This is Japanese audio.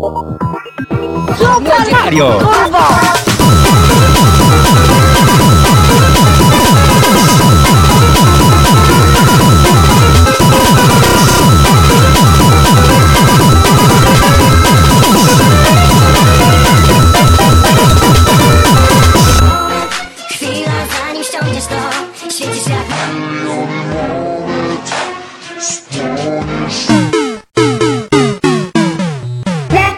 Super Mario! Kurwa! Chwila zanim ściągniesz to